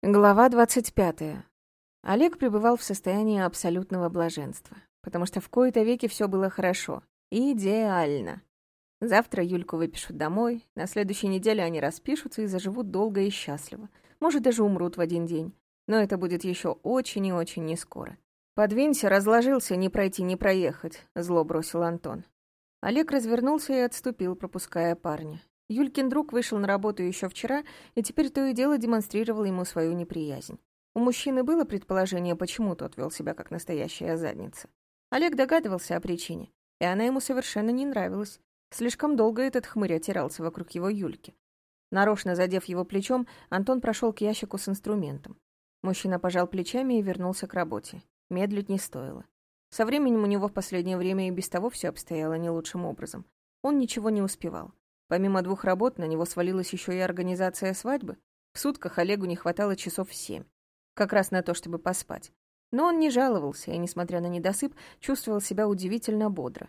Глава 25. Олег пребывал в состоянии абсолютного блаженства, потому что в кои-то веки все было хорошо. Идеально. Завтра Юльку выпишут домой, на следующей неделе они распишутся и заживут долго и счастливо. Может, даже умрут в один день. Но это будет еще очень и очень не скоро. «Подвинься, разложился, не пройти, не проехать», — зло бросил Антон. Олег развернулся и отступил, пропуская парня. Юлькин друг вышел на работу еще вчера и теперь то и дело демонстрировал ему свою неприязнь. У мужчины было предположение, почему тот вел себя как настоящая задница. Олег догадывался о причине, и она ему совершенно не нравилась. Слишком долго этот хмырь отирался вокруг его Юльки. Нарочно задев его плечом, Антон прошел к ящику с инструментом. Мужчина пожал плечами и вернулся к работе. Медлить не стоило. Со временем у него в последнее время и без того все обстояло не лучшим образом. Он ничего не успевал. Помимо двух работ, на него свалилась еще и организация свадьбы. В сутках Олегу не хватало часов семь. Как раз на то, чтобы поспать. Но он не жаловался и, несмотря на недосып, чувствовал себя удивительно бодро.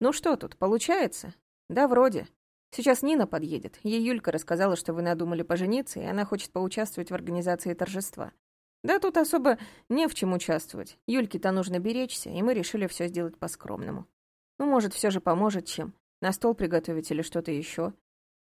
«Ну что тут, получается?» «Да, вроде. Сейчас Нина подъедет. Ей Юлька рассказала, что вы надумали пожениться, и она хочет поучаствовать в организации торжества. Да тут особо не в чем участвовать. Юльке-то нужно беречься, и мы решили все сделать по-скромному. Ну, может, все же поможет чем. На стол приготовить или что-то еще.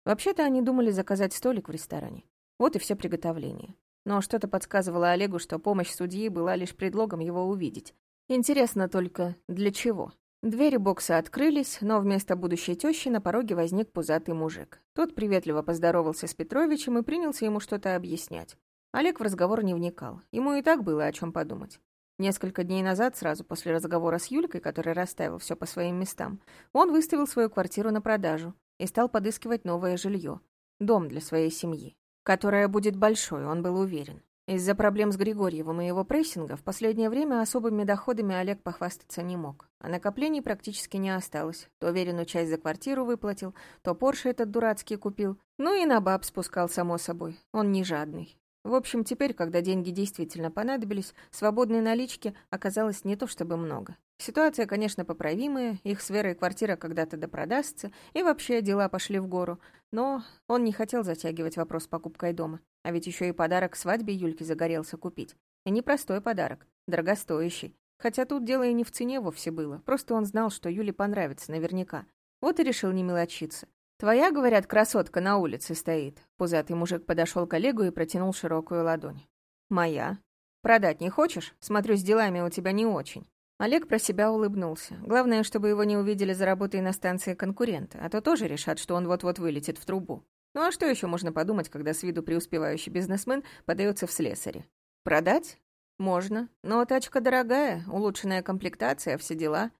Вообще-то они думали заказать столик в ресторане. Вот и все приготовления. Но что-то подсказывало Олегу, что помощь судьи была лишь предлогом его увидеть. Интересно только, для чего? Двери бокса открылись, но вместо будущей тещи на пороге возник пузатый мужик. Тот приветливо поздоровался с Петровичем и принялся ему что-то объяснять. Олег в разговор не вникал. Ему и так было о чем подумать. Несколько дней назад, сразу после разговора с Юлькой, который расставил все по своим местам, он выставил свою квартиру на продажу и стал подыскивать новое жилье, дом для своей семьи, которое будет большой, он был уверен. Из-за проблем с Григорьевым и его прессинга в последнее время особыми доходами Олег похвастаться не мог, а накоплений практически не осталось. То веренную часть за квартиру выплатил, то Порше этот дурацкий купил, ну и на баб спускал, само собой. Он не жадный. В общем, теперь, когда деньги действительно понадобились, свободной налички оказалось не то чтобы много. Ситуация, конечно, поправимая, их с Верой квартира когда-то допродастся, и вообще дела пошли в гору. Но он не хотел затягивать вопрос с покупкой дома. А ведь еще и подарок свадьбе Юльке загорелся купить. И непростой подарок, дорогостоящий. Хотя тут дело и не в цене вовсе было, просто он знал, что Юле понравится наверняка. Вот и решил не мелочиться. «Твоя, говорят, красотка на улице стоит». Пузатый мужик подошел к Олегу и протянул широкую ладонь. «Моя. Продать не хочешь? Смотрю, с делами у тебя не очень». Олег про себя улыбнулся. Главное, чтобы его не увидели за работой на станции конкурента, а то тоже решат, что он вот-вот вылетит в трубу. Ну а что еще можно подумать, когда с виду преуспевающий бизнесмен подается в слесаре? Продать? Можно. Но тачка дорогая, улучшенная комплектация, все дела.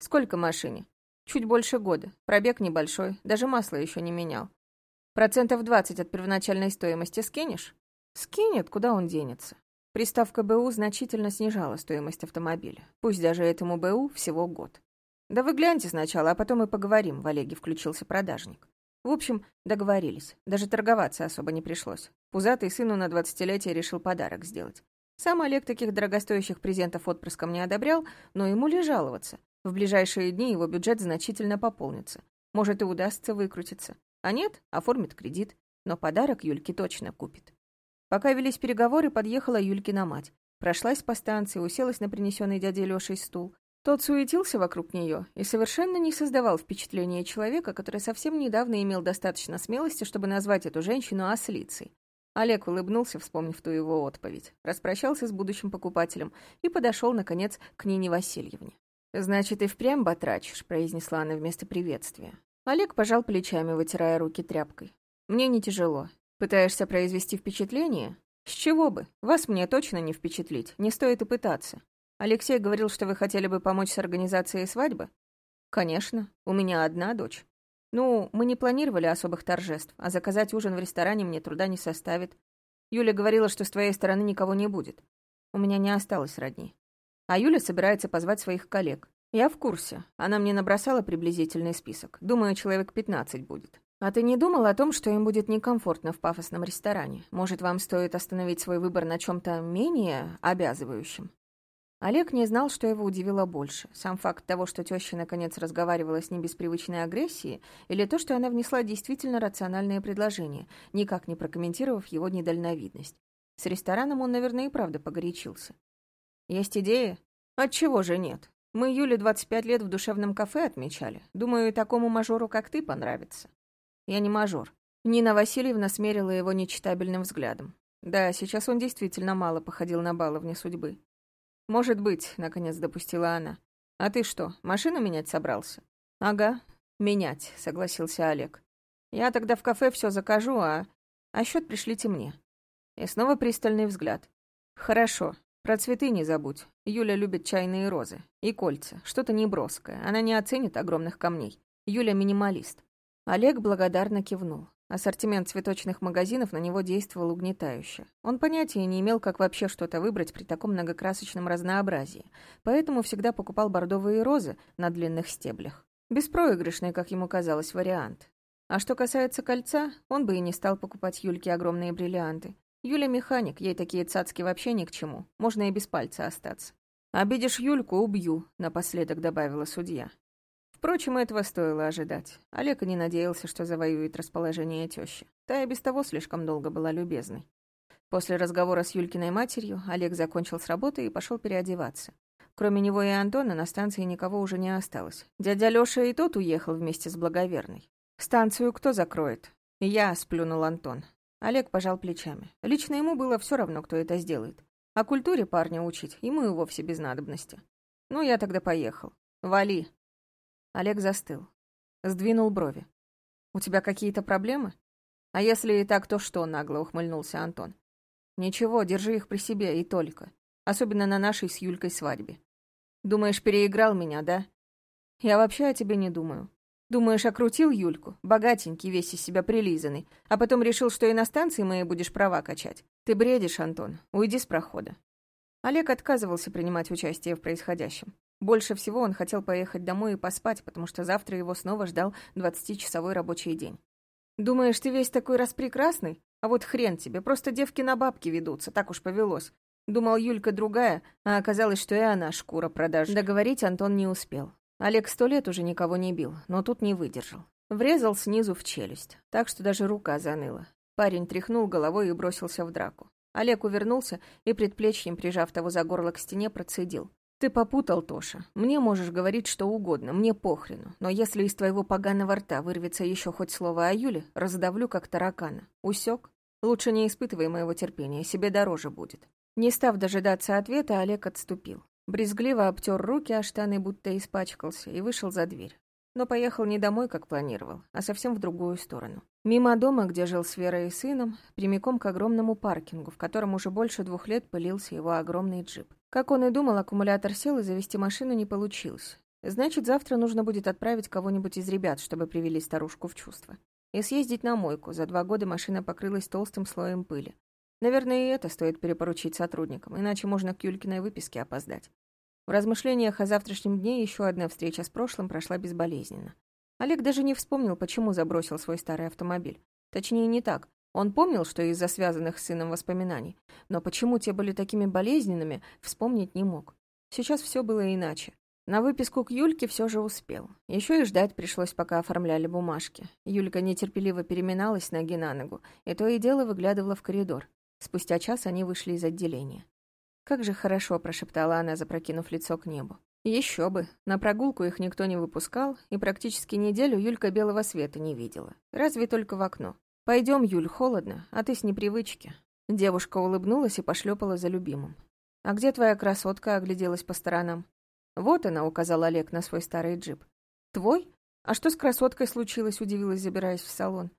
Сколько машине? Чуть больше года. Пробег небольшой, даже масло еще не менял. Процентов 20 от первоначальной стоимости скинешь? Скинет, куда он денется. Приставка БУ значительно снижала стоимость автомобиля. Пусть даже этому БУ всего год. Да вы гляньте сначала, а потом и поговорим, в Олеге включился продажник. В общем, договорились. Даже торговаться особо не пришлось. Пузатый сыну на двадцатилетие решил подарок сделать. Сам Олег таких дорогостоящих презентов отпрыском не одобрял, но ему ли жаловаться? В ближайшие дни его бюджет значительно пополнится. Может, и удастся выкрутиться. А нет, оформит кредит. Но подарок Юльке точно купит. Пока велись переговоры, подъехала Юлькина мать. Прошлась по станции, уселась на принесенный дядей Лешей стул. Тот суетился вокруг нее и совершенно не создавал впечатления человека, который совсем недавно имел достаточно смелости, чтобы назвать эту женщину ослицей. Олег улыбнулся, вспомнив ту его отповедь, распрощался с будущим покупателем и подошел, наконец, к Нине Васильевне. «Значит, и впрямь батрачишь», — произнесла она вместо приветствия. Олег пожал плечами, вытирая руки тряпкой. «Мне не тяжело. Пытаешься произвести впечатление? С чего бы? Вас мне точно не впечатлить. Не стоит и пытаться. Алексей говорил, что вы хотели бы помочь с организацией свадьбы? Конечно. У меня одна дочь. Ну, мы не планировали особых торжеств, а заказать ужин в ресторане мне труда не составит. Юля говорила, что с твоей стороны никого не будет. У меня не осталось родни. А Юля собирается позвать своих коллег. Я в курсе. Она мне набросала приблизительный список. Думаю, человек 15 будет. А ты не думал о том, что им будет некомфортно в пафосном ресторане? Может, вам стоит остановить свой выбор на чем-то менее обязывающем? Олег не знал, что его удивило больше. Сам факт того, что теща наконец разговаривала с ним без привычной агрессии, или то, что она внесла действительно рациональное предложение, никак не прокомментировав его недальновидность. С рестораном он, наверное, и правда погорячился. Есть идея? Отчего же нет? Мы Юле 25 лет в душевном кафе отмечали. Думаю, и такому мажору, как ты, понравится. Я не мажор. Нина Васильевна смерила его нечитабельным взглядом. Да, сейчас он действительно мало походил на баловни судьбы. «Может быть», — наконец допустила она. «А ты что, машину менять собрался?» «Ага, менять», — согласился Олег. «Я тогда в кафе все закажу, а... А счет пришлите мне». И снова пристальный взгляд. «Хорошо. Про цветы не забудь. Юля любит чайные розы. И кольца. Что-то неброское. Она не оценит огромных камней. Юля минималист». Олег благодарно кивнул. Ассортимент цветочных магазинов на него действовал угнетающе. Он понятия не имел, как вообще что-то выбрать при таком многокрасочном разнообразии, поэтому всегда покупал бордовые розы на длинных стеблях. Беспроигрышный, как ему казалось, вариант. А что касается кольца, он бы и не стал покупать Юльке огромные бриллианты. Юля механик, ей такие цацки вообще ни к чему, можно и без пальца остаться. «Обидишь Юльку — убью», — напоследок добавила судья. Впрочем, этого стоило ожидать. Олег не надеялся, что завоюет расположение тещи. Та и без того слишком долго была любезной. После разговора с Юлькиной матерью Олег закончил с работы и пошел переодеваться. Кроме него и Антона на станции никого уже не осталось. Дядя Лёша и тот уехал вместе с Благоверной. «Станцию кто закроет?» «Я», — сплюнул Антон. Олег пожал плечами. Лично ему было все равно, кто это сделает. О культуре парня учить ему и вовсе без надобности. «Ну, я тогда поехал. Вали», Олег застыл. Сдвинул брови. «У тебя какие-то проблемы?» «А если и так, то что?» — нагло ухмыльнулся Антон. «Ничего, держи их при себе и только. Особенно на нашей с Юлькой свадьбе. Думаешь, переиграл меня, да?» «Я вообще о тебе не думаю. Думаешь, окрутил Юльку, богатенький, весь из себя прилизанный, а потом решил, что и на станции мои будешь права качать? Ты бредишь, Антон. Уйди с прохода». Олег отказывался принимать участие в происходящем. Больше всего он хотел поехать домой и поспать, потому что завтра его снова ждал двадцатичасовой рабочий день. «Думаешь, ты весь такой распрекрасный? А вот хрен тебе, просто девки на бабки ведутся, так уж повелось. Думал, Юлька другая, а оказалось, что и она шкура продаж. Договорить Антон не успел. Олег сто лет уже никого не бил, но тут не выдержал. Врезал снизу в челюсть, так что даже рука заныла. Парень тряхнул головой и бросился в драку. Олег увернулся и, предплечьем прижав того за горло к стене, процедил. «Ты попутал, Тоша. Мне можешь говорить что угодно, мне похрену. Но если из твоего поганого рта вырвется еще хоть слово о Юле, раздавлю как таракана. Усек? Лучше не испытывай моего терпения, себе дороже будет». Не став дожидаться ответа, Олег отступил. Брезгливо обтер руки, а штаны будто испачкался, и вышел за дверь. Но поехал не домой, как планировал, а совсем в другую сторону. Мимо дома, где жил с Верой и сыном, прямиком к огромному паркингу, в котором уже больше двух лет пылился его огромный джип. Как он и думал, аккумулятор сел, и завести машину не получилось. Значит, завтра нужно будет отправить кого-нибудь из ребят, чтобы привели старушку в чувство. И съездить на мойку. За два года машина покрылась толстым слоем пыли. Наверное, и это стоит перепоручить сотрудникам, иначе можно к Юлькиной выписке опоздать. В размышлениях о завтрашнем дне еще одна встреча с прошлым прошла безболезненно. Олег даже не вспомнил, почему забросил свой старый автомобиль. Точнее, не так. Он помнил, что из-за связанных с сыном воспоминаний, но почему те были такими болезненными, вспомнить не мог. Сейчас все было иначе. На выписку к Юльке все же успел. Еще и ждать пришлось, пока оформляли бумажки. Юлька нетерпеливо переминалась ноги на ногу, и то и дело выглядывала в коридор. Спустя час они вышли из отделения. «Как же хорошо», — прошептала она, запрокинув лицо к небу. Еще бы. На прогулку их никто не выпускал, и практически неделю Юлька белого света не видела. Разве только в окно. Пойдем, Юль, холодно, а ты с непривычки». Девушка улыбнулась и пошлепала за любимым. «А где твоя красотка?» — огляделась по сторонам. «Вот она», — указал Олег на свой старый джип. «Твой? А что с красоткой случилось?» — удивилась, забираясь в салон.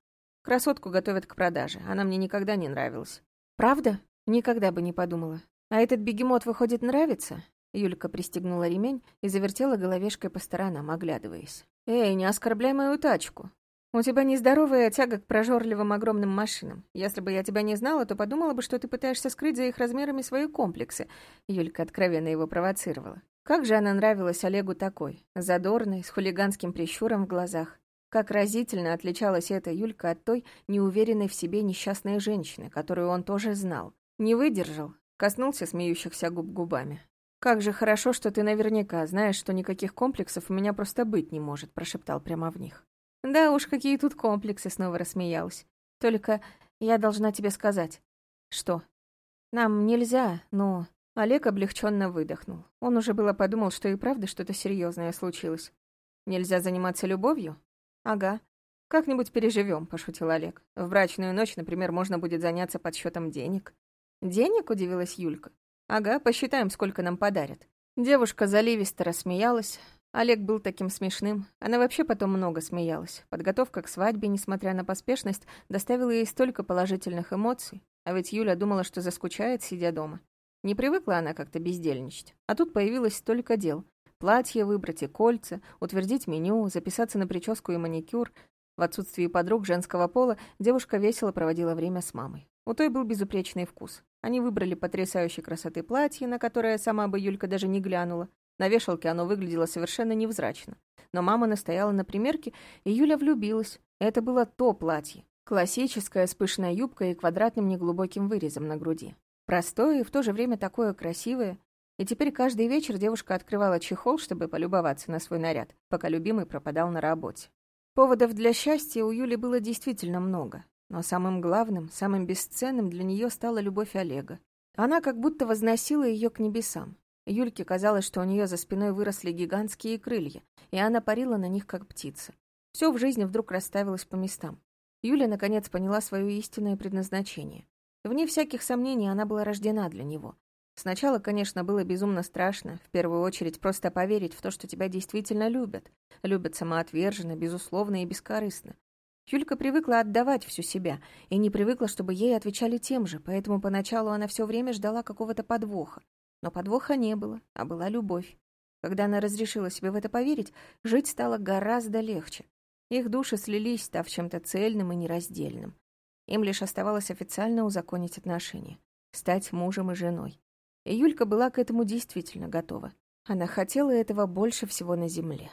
«Красотку готовят к продаже. Она мне никогда не нравилась». «Правда? Никогда бы не подумала. А этот бегемот, выходит, нравится?» Юлька пристегнула ремень и завертела головешкой по сторонам, оглядываясь. «Эй, не оскорбляй мою тачку. У тебя нездоровая тяга к прожорливым огромным машинам. Если бы я тебя не знала, то подумала бы, что ты пытаешься скрыть за их размерами свои комплексы. Юлька откровенно его провоцировала. Как же она нравилась Олегу такой, задорной, с хулиганским прищуром в глазах. Как разительно отличалась эта Юлька от той неуверенной в себе несчастной женщины, которую он тоже знал. Не выдержал, коснулся смеющихся губ губами. «Как же хорошо, что ты наверняка знаешь, что никаких комплексов у меня просто быть не может», прошептал прямо в них. Да уж, какие тут комплексы, снова рассмеялась. Только я должна тебе сказать. Что? Нам нельзя, но...» Олег облегченно выдохнул. Он уже было подумал, что и правда что-то серьезное случилось. «Нельзя заниматься любовью?» «Ага. Как-нибудь переживем, пошутил Олег. «В брачную ночь, например, можно будет заняться подсчетом денег». «Денег?» — удивилась Юлька. «Ага, посчитаем, сколько нам подарят». Девушка заливисто рассмеялась. Олег был таким смешным. Она вообще потом много смеялась. Подготовка к свадьбе, несмотря на поспешность, доставила ей столько положительных эмоций. А ведь Юля думала, что заскучает, сидя дома. Не привыкла она как-то бездельничать. А тут появилось столько дел. Платье выбрать и кольца, утвердить меню, записаться на прическу и маникюр. В отсутствии подруг женского пола девушка весело проводила время с мамой. У той был безупречный вкус. Они выбрали потрясающей красоты платье, на которое сама бы Юлька даже не глянула. На вешалке оно выглядело совершенно невзрачно. Но мама настояла на примерке, и Юля влюбилась. Это было то платье. Классическая с пышной юбкой и квадратным неглубоким вырезом на груди. Простое и в то же время такое красивое. И теперь каждый вечер девушка открывала чехол, чтобы полюбоваться на свой наряд, пока любимый пропадал на работе. Поводов для счастья у Юли было действительно много. Но самым главным, самым бесценным для нее стала любовь Олега. Она как будто возносила ее к небесам. Юльке казалось, что у нее за спиной выросли гигантские крылья, и она парила на них, как птица. Все в жизни вдруг расставилось по местам. Юля, наконец, поняла свое истинное предназначение. Вне всяких сомнений, она была рождена для него. Сначала, конечно, было безумно страшно, в первую очередь просто поверить в то, что тебя действительно любят. Любят самоотверженно, безусловно и бескорыстно. Юлька привыкла отдавать всю себя и не привыкла, чтобы ей отвечали тем же, поэтому поначалу она все время ждала какого-то подвоха. Но подвоха не было, а была любовь. Когда она разрешила себе в это поверить, жить стало гораздо легче. Их души слились, став чем-то цельным и нераздельным. Им лишь оставалось официально узаконить отношения, стать мужем и женой. И Юлька была к этому действительно готова. Она хотела этого больше всего на земле.